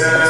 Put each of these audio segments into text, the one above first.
Yeah.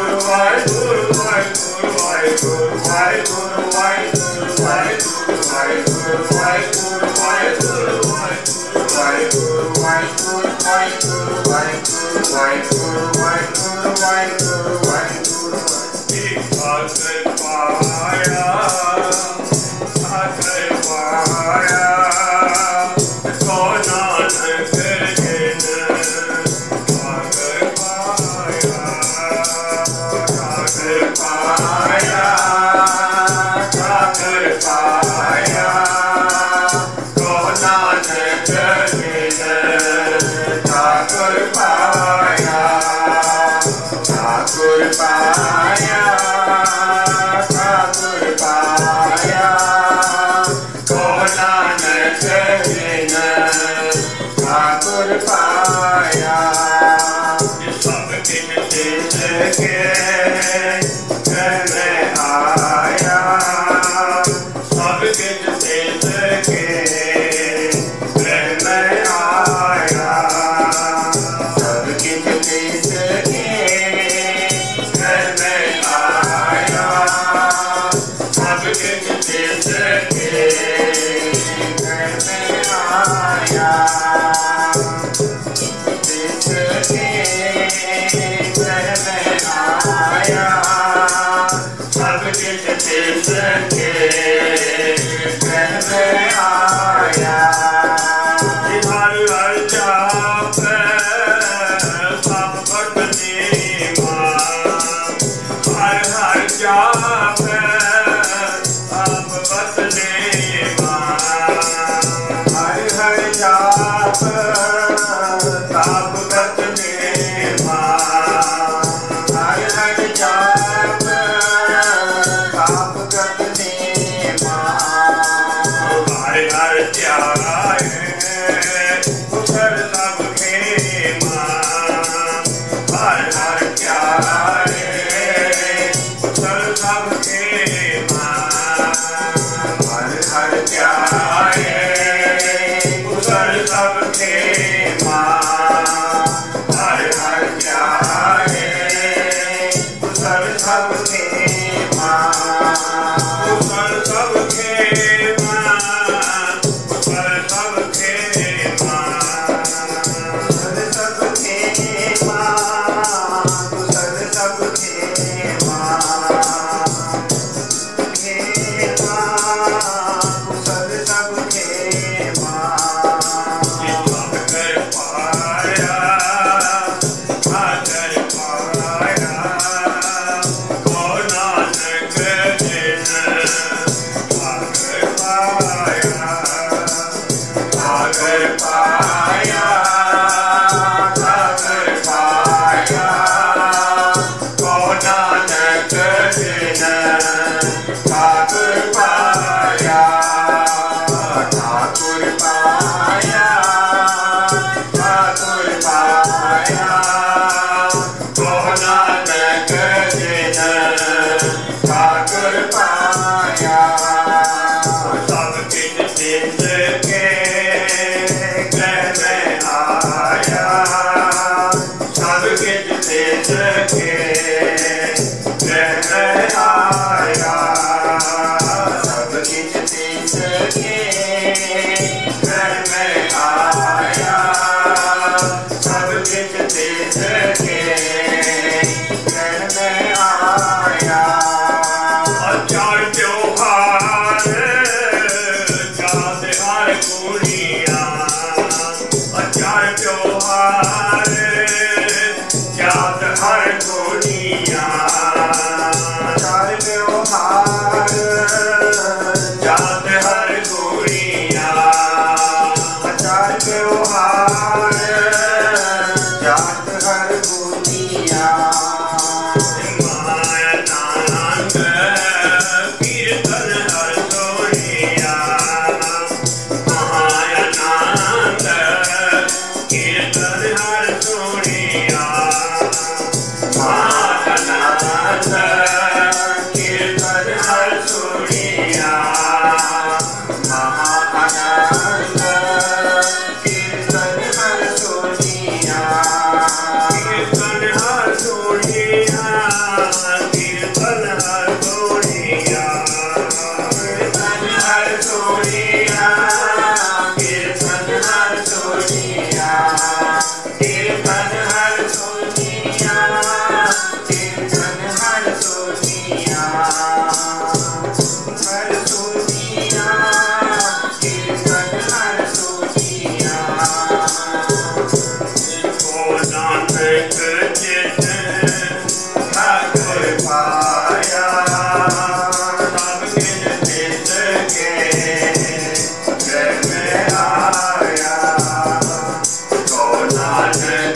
Bye.